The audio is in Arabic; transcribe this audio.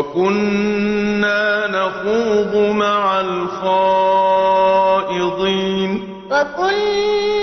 وكنا نخوض مع الخائضين وكنا